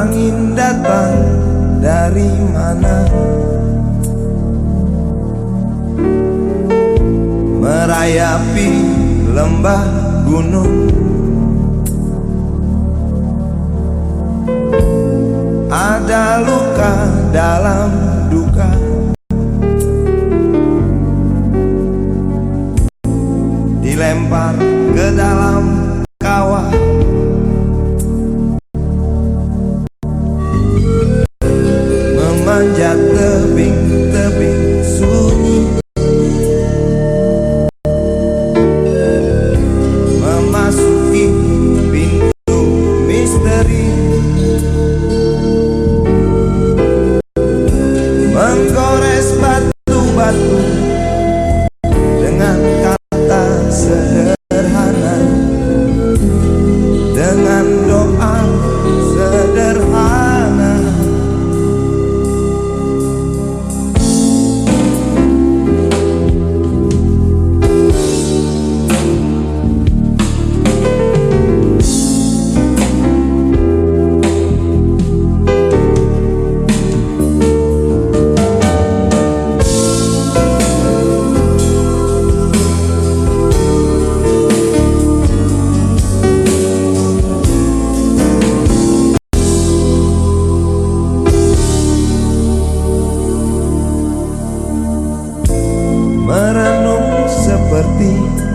Angin datang dari mana? Merayapi lembah gunung. Ada luka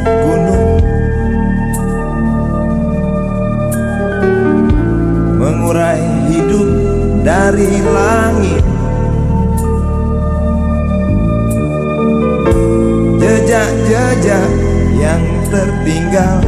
Gunung. Mengurai hidup dari langit. Jejak-jejak yang tertinggal